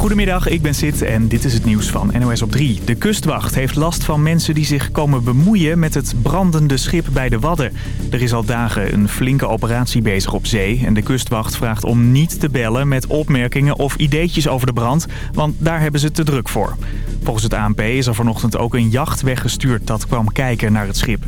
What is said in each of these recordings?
Goedemiddag, ik ben Sid en dit is het nieuws van NOS op 3. De kustwacht heeft last van mensen die zich komen bemoeien met het brandende schip bij de Wadden. Er is al dagen een flinke operatie bezig op zee en de kustwacht vraagt om niet te bellen met opmerkingen of ideetjes over de brand, want daar hebben ze te druk voor. Volgens het ANP is er vanochtend ook een jacht weggestuurd dat kwam kijken naar het schip.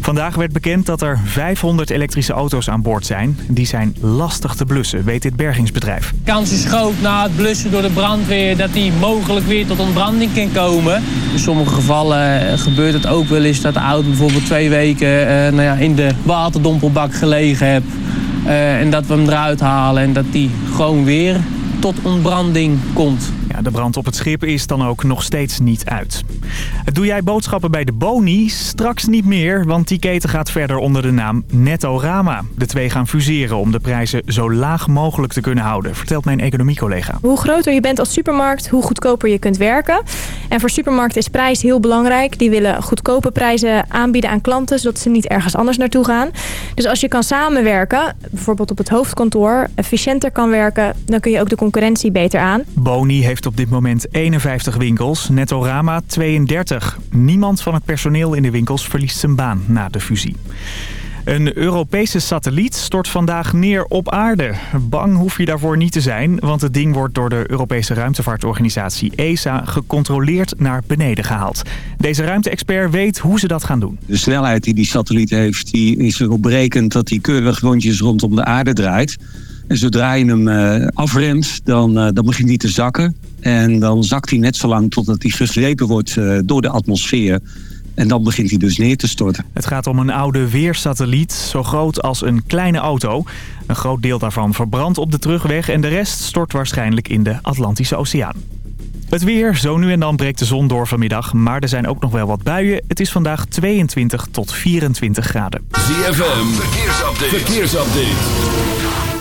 Vandaag werd bekend dat er 500 elektrische auto's aan boord zijn. Die zijn lastig te blussen, weet dit bergingsbedrijf. De kans is groot na het blussen door de brandweer dat die mogelijk weer tot ontbranding kan komen. In sommige gevallen eh, gebeurt het ook wel eens dat de auto bijvoorbeeld twee weken eh, nou ja, in de waterdompelbak gelegen heeft. Uh, en dat we hem eruit halen en dat die gewoon weer tot ontbranding komt. De brand op het schip is dan ook nog steeds niet uit. Doe jij boodschappen bij de Boni? Straks niet meer, want die keten gaat verder onder de naam Nettorama. De twee gaan fuseren om de prijzen zo laag mogelijk te kunnen houden, vertelt mijn economiecollega. Hoe groter je bent als supermarkt, hoe goedkoper je kunt werken. En voor supermarkten is prijs heel belangrijk. Die willen goedkope prijzen aanbieden aan klanten, zodat ze niet ergens anders naartoe gaan. Dus als je kan samenwerken, bijvoorbeeld op het hoofdkantoor, efficiënter kan werken, dan kun je ook de concurrentie beter aan. Boni heeft op dit moment 51 winkels, Nettorama 32. Niemand van het personeel in de winkels verliest zijn baan na de fusie. Een Europese satelliet stort vandaag neer op aarde. Bang hoef je daarvoor niet te zijn, want het ding wordt door de Europese ruimtevaartorganisatie ESA gecontroleerd naar beneden gehaald. Deze ruimte-expert weet hoe ze dat gaan doen. De snelheid die die satelliet heeft, die is erop berekend dat hij keurig rondjes rondom de aarde draait. En zodra je hem uh, afremt, dan, uh, dan begint hij te zakken. En dan zakt hij net zo lang totdat hij gegrepen wordt uh, door de atmosfeer. En dan begint hij dus neer te storten. Het gaat om een oude weersatelliet, zo groot als een kleine auto. Een groot deel daarvan verbrandt op de terugweg en de rest stort waarschijnlijk in de Atlantische Oceaan. Het weer, zo nu en dan breekt de zon door vanmiddag, maar er zijn ook nog wel wat buien. Het is vandaag 22 tot 24 graden. ZFM, verkeersupdate. verkeersupdate.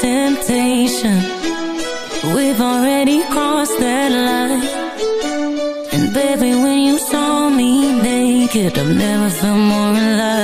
temptation. We've already crossed that line. And baby, when you saw me naked I've never felt more alive.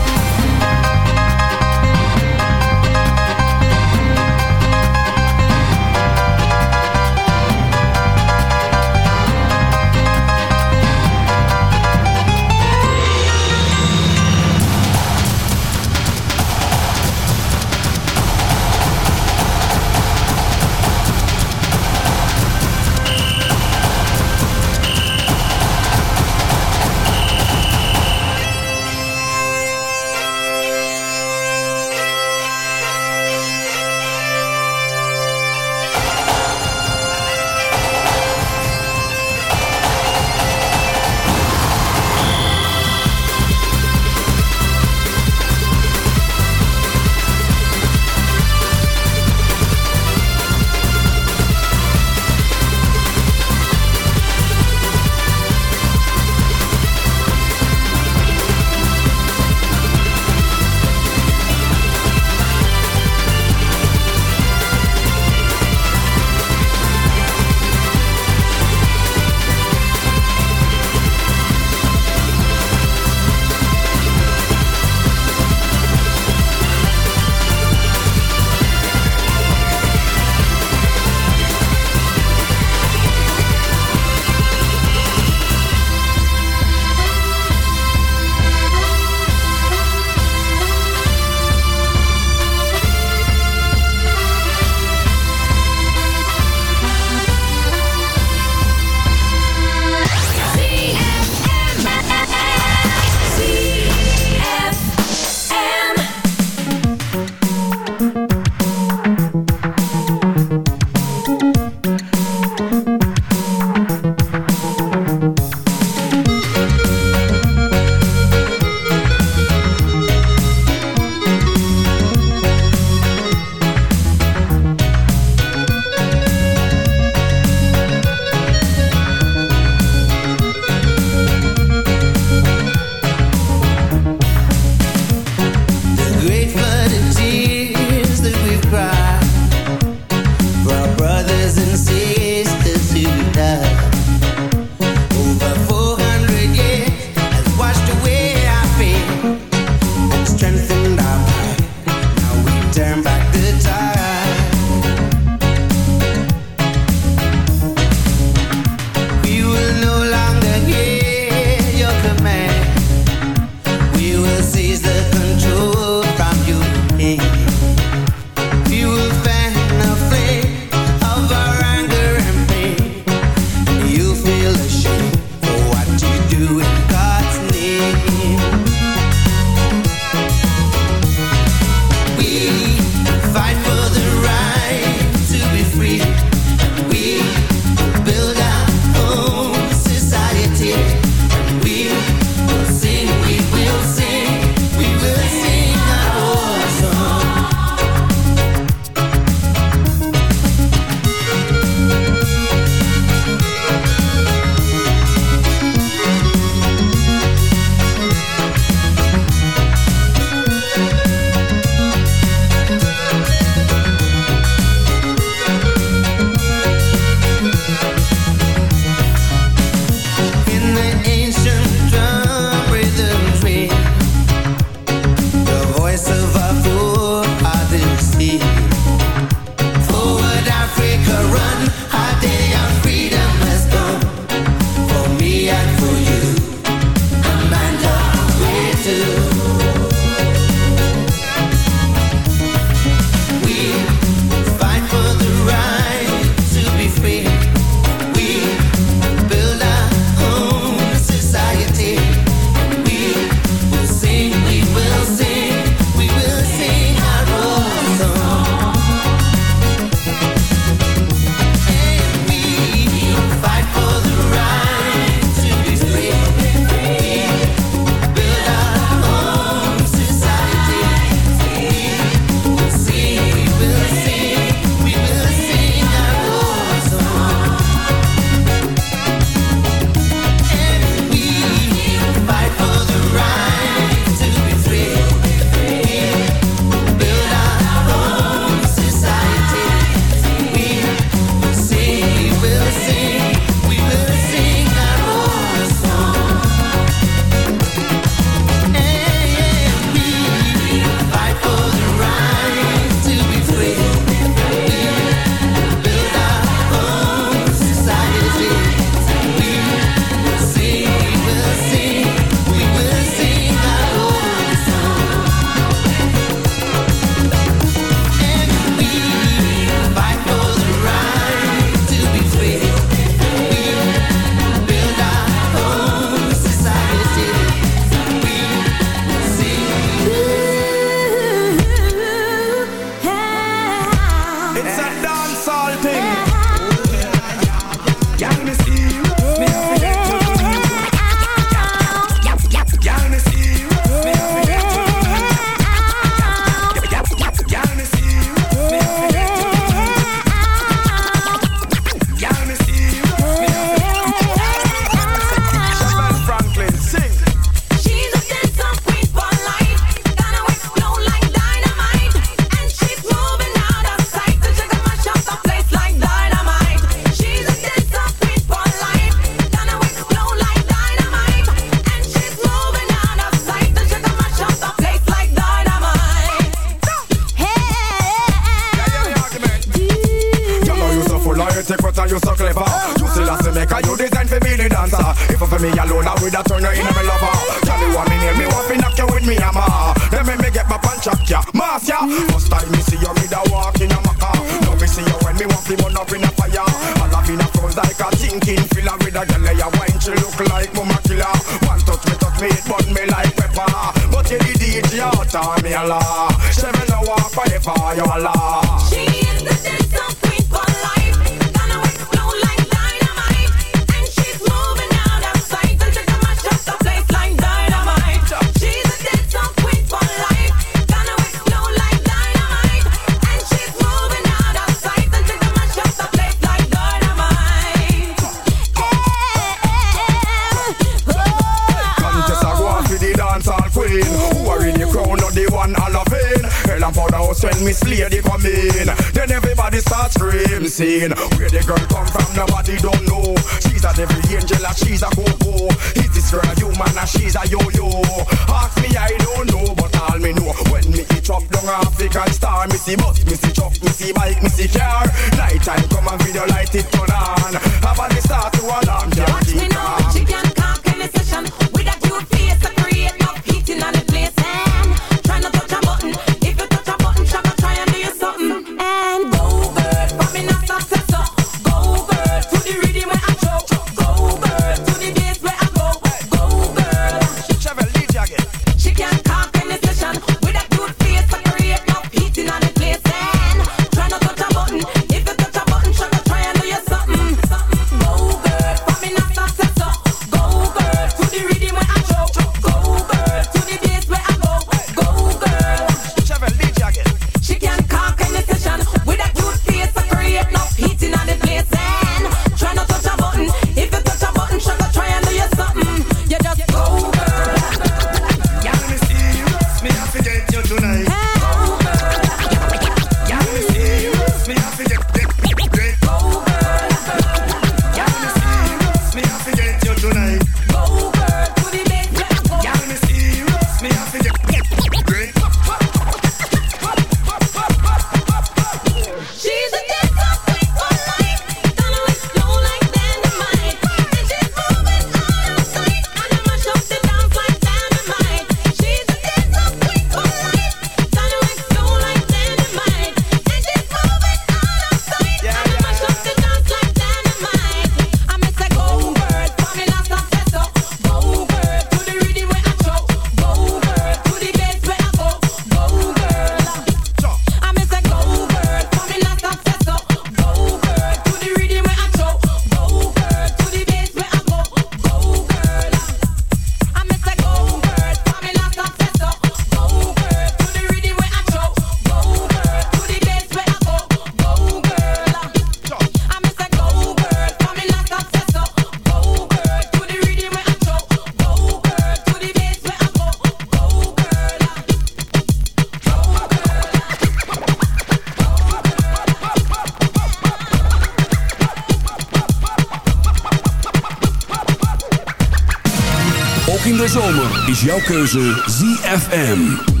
Is jouw keuze ZFM.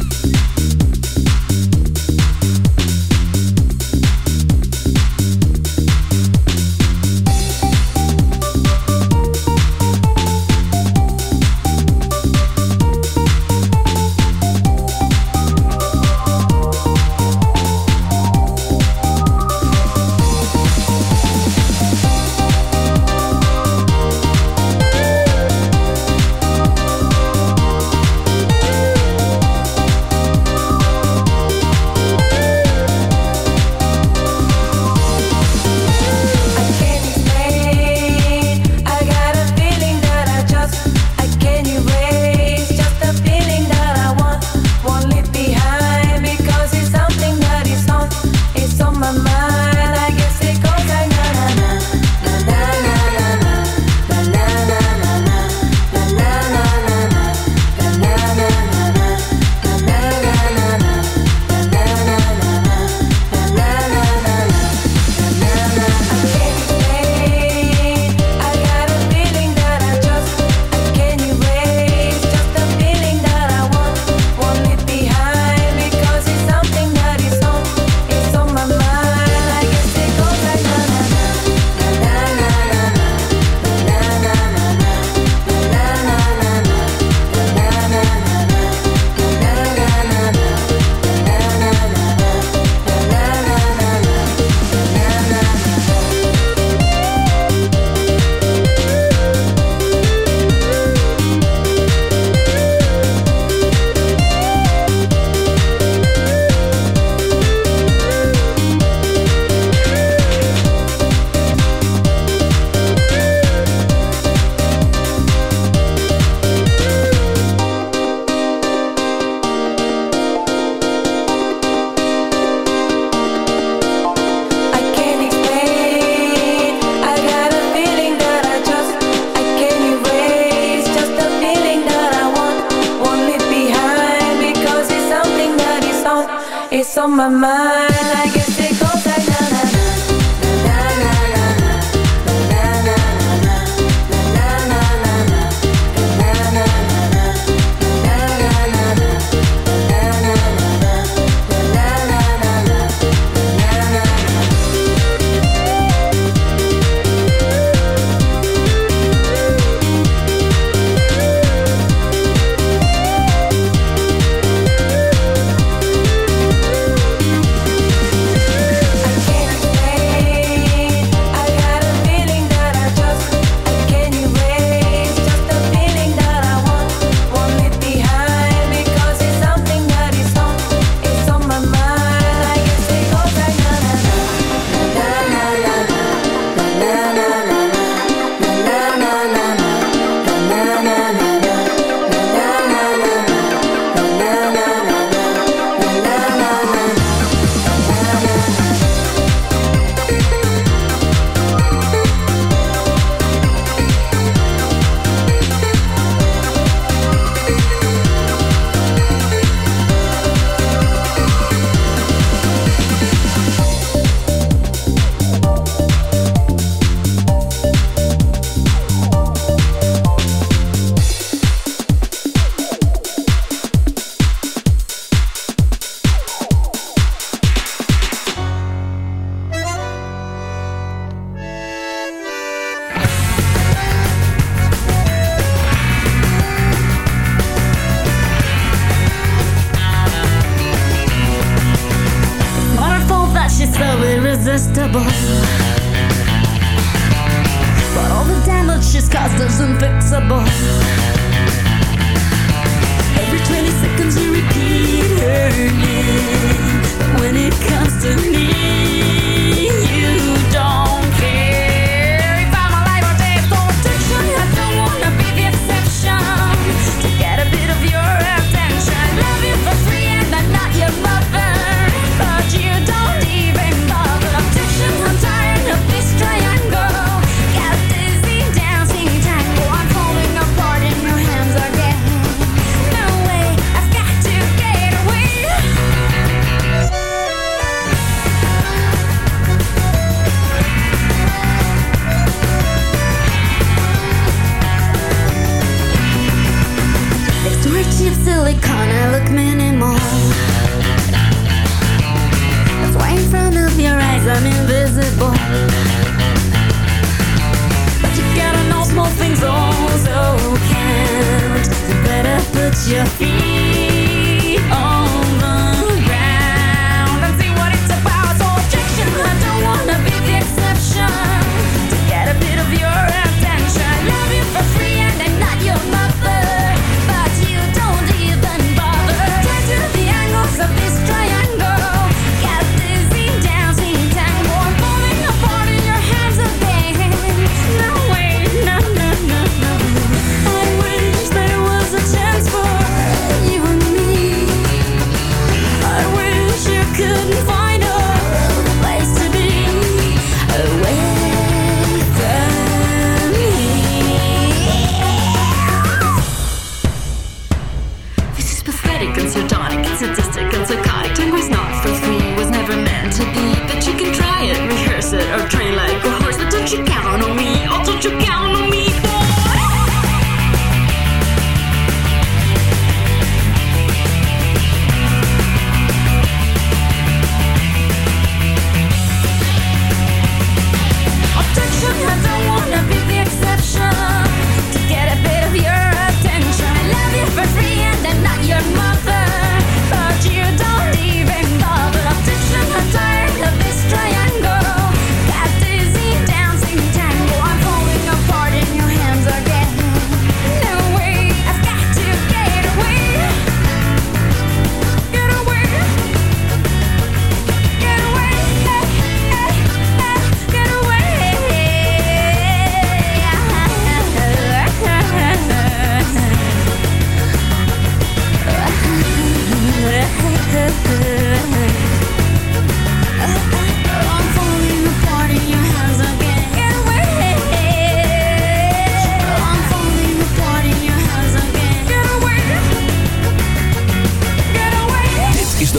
My mind.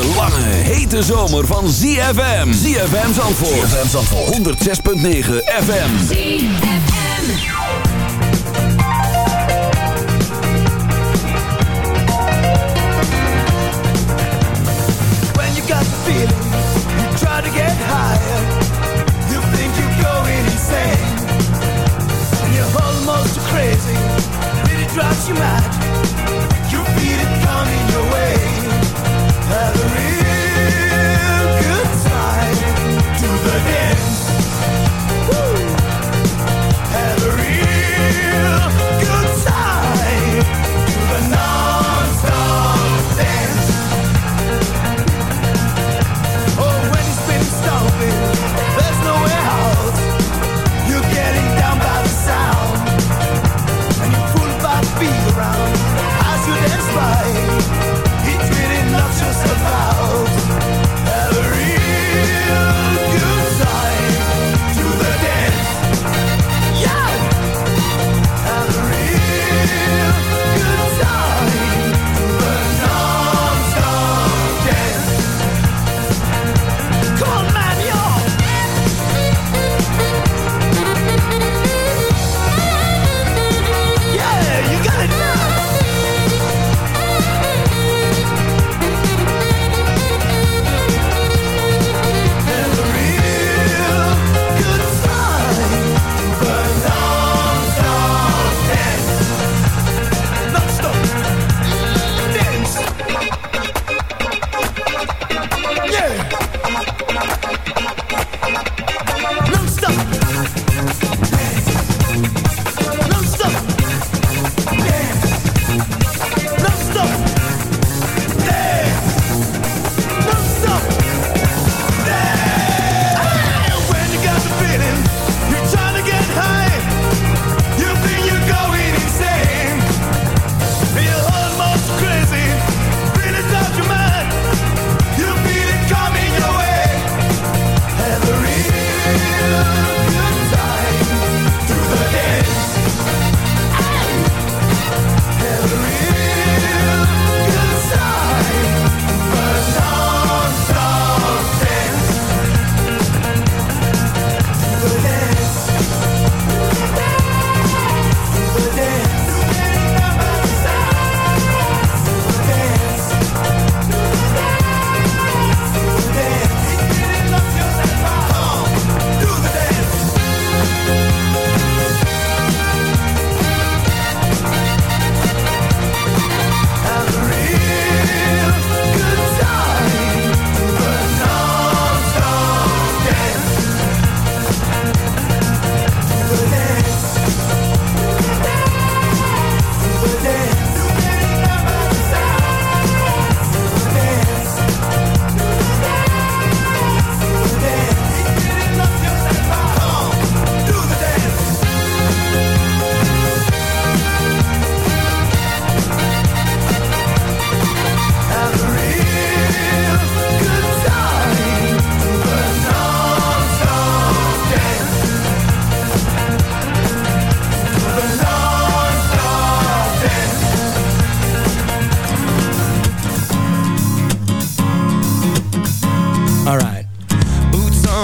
de lange, hete zomer van ZFM. ZFM Zandvoort. ZFM Zandvoort. 106.9 FM. ZFM. When you got the feeling, you try to get higher. You think you're going insane. And you're almost crazy. It really drives you mad. You feel it coming your way.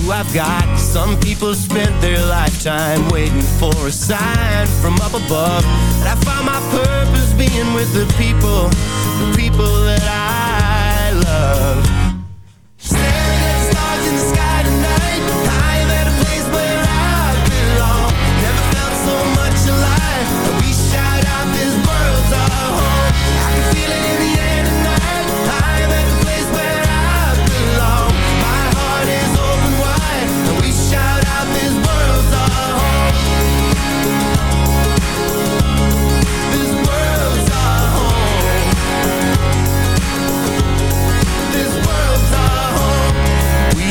who I've got. Some people spent their lifetime waiting for a sign from up above. And I find my purpose being with the people, the people that I love.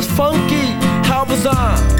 is funky. How bizarre.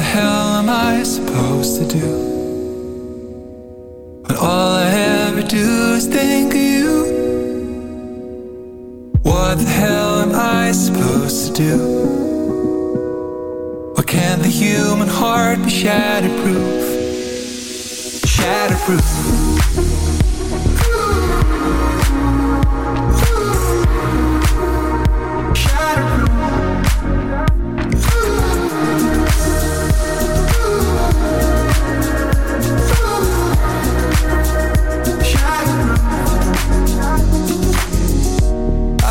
the hell am I supposed to do? When all I ever do is think of you What the hell am I supposed to do? Why can the human heart be shatterproof? Shatterproof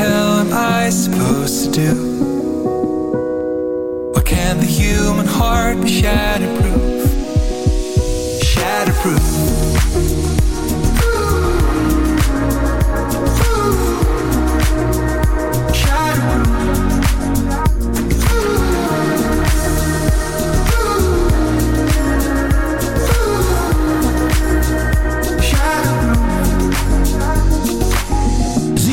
Hell am I supposed to do? Why can't the human heart be shatterproof? Shatterproof.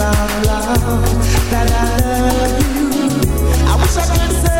out loud that I love you. I wish I could say.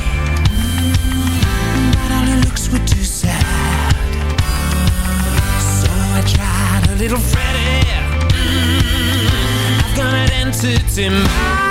sits in my